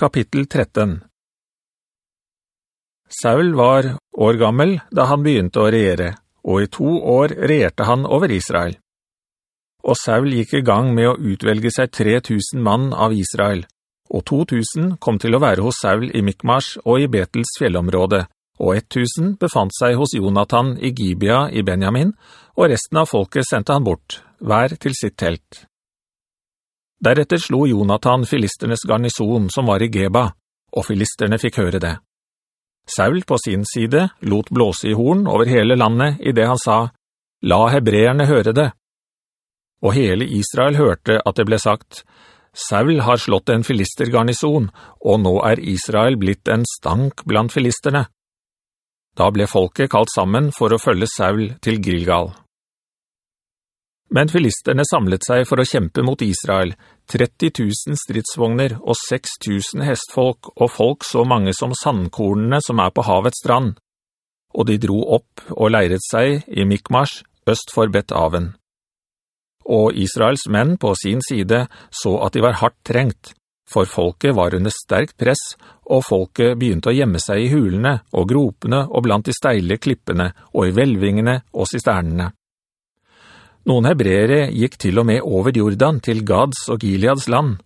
Kapittel 13 Saul var år gammel da han begynte å regjere, og i to år regjerte han over Israel. Og Saul gikk i gang med å utvelge seg 3000 mann av Israel, og 2000 kom til å være hos Saul i Mikmash og i Betels fjellområde, og 1000 befant seg hos Jonathan i Gibea i Benjamin, og resten av folket sendte han bort, hver til sitt telt. Deretter slo Jonathan filisternes garnison som var i Geba, og filisterne fikk høre det. Saul på sin side lot blåse i horn over hele landet i det han sa, «La hebreerne høre det». Og hele Israel hørte at det ble sagt, «Saul har slått en filistergarnison, og nå er Israel blitt en stank blant filisterne.» Da ble folket kalt sammen for å følge Saul til Gilgal. Men filisterne samlet seg for å kjempe mot Israel, 30 000 stridsvogner og 6 000 hestfolk og folk så mange som sandkornene som er på havets strand. Og de dro opp og leiret seg i Mikmash, øst for Bet-Aven. Og Israels menn på sin side så at de var hardt trengt, for folket var under sterkt press, og folket begynte å gjemme seg i hulene og gropene og blant de steile klippene og i velvingene og cisternene. Noen hebreere gikk til og med over Jordan til Gads og Gileads land.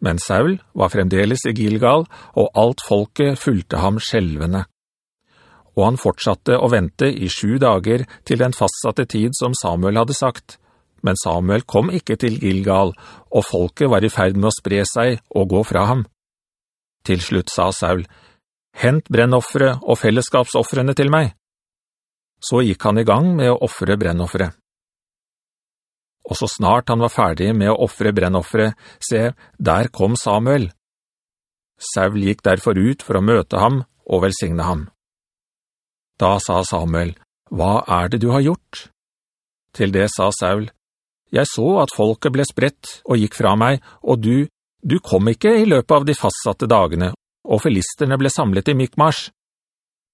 Men Saul var fremdeles i Gilgal, og alt folket fulgte ham skjelvende. Og han fortsatte å vente i sju dager til den fastsatte tid som Samuel hadde sagt. Men Samuel kom ikke til Gilgal, og folket var i ferd med å spre seg og gå fra ham. Til slutt sa Saul, «Hent brennoffere og fellesskapsoffrene til meg.» Så gikk han i gang med å offre brennoffere og så snart han var ferdig med å offre brennoffere, se, der kom Samuel. Saul gikk derfor ut for å møte ham og velsigne ham. Da sa Samuel, «Hva er det du har gjort?» Til det sa Saul, «Jeg så at folket ble spredt og gikk fra meg, og du, du kom ikke i løpet av de fastsatte dagene, og filisterne ble samlet i Mikmash.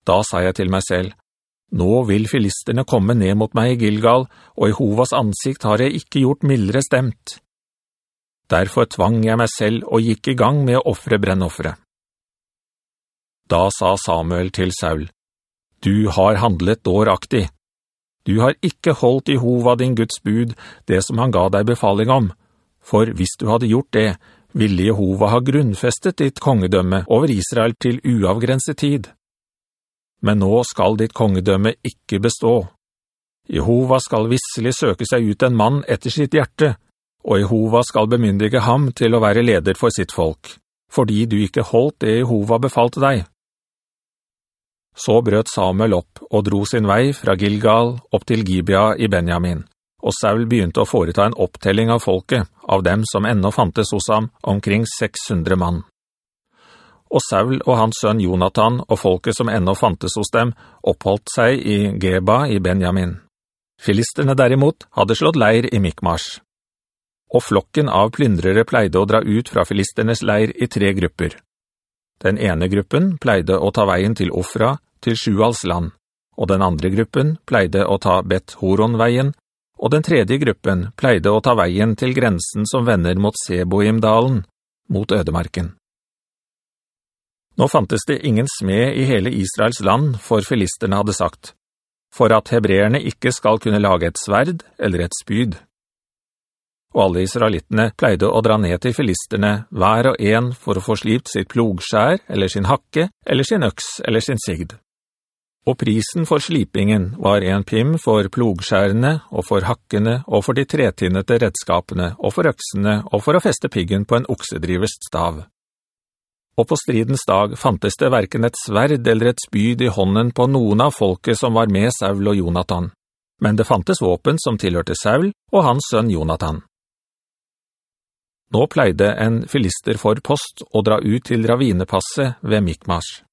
Da sa jeg til meg selv, nå vil filisterne komme ned mot meg i Gilgal, og i Hovas ansikt har jeg ikke gjort mildere stemt. Derfor tvang jeg meg selv og gikk i gang med å offre brennoffere. Da sa Samuel til Saul, «Du har handlet dåraktig. Du har ikke holdt i Hova din Guds bud, det som han ga deg befaling om, for hvis du hadde gjort det, ville Jehova ha grunnfestet ditt kongedømme over Israel til uavgrenset tid.» Men nå skal ditt kongedømme ikke bestå. Jehova skal visselig søke seg ut en mann etter sitt hjerte, og Jehova skal bemyndige ham til å være leder for sitt folk, fordi du ikke holdt det Jehova befalte deg. Så brøt Samuel opp og dro sin vei fra Gilgal opp til Gibea i Benjamin, og Saul begynte å foreta en opptelling av folket, av dem som ennå fantes hos ham, omkring 600 mann og Saul og hans sønn Jonathan og folket som ennå fantes hos dem, oppholdt seg i Geba i Benjamin. Filisterne derimot hadde slått leir i Mikmash. Og flokken av plyndrere pleide å dra ut fra filisternes leir i tre grupper. Den ene gruppen pleide å ta veien til Ofra, til Sjuals land, og den andre gruppen pleide å ta Bet-Horon-veien, og den tredje gruppen pleide å ta veien til grensen som vender mot Seboimdalen, mot ødemarken. Nå fantes det ingen smed i hele Israels land, for filisterne hadde sagt, for at hebreerne ikke skal kunne lage et sverd eller et spyd. Og alle israelittene pleide å dra ned til filisterne, hver og en for å få slipt sitt plogskjær, eller sin hakke, eller sin øks, eller sin sigd. Og prisen for slipingen var en pim for plogskjærene, og for hakkene, og for de tretinnete redskapene, og for øksene, og for å feste piggen på en oksedrivers stav og på stridens dag fantes det hverken et sverd eller et spyd i hånden på noen av folket som var med Saul og Jonathan, men det fantes våpen som tilhørte Saul og hans sønn Jonathan. Nå pleide en filister for post å dra ut til ravinepasset ved Mikmash.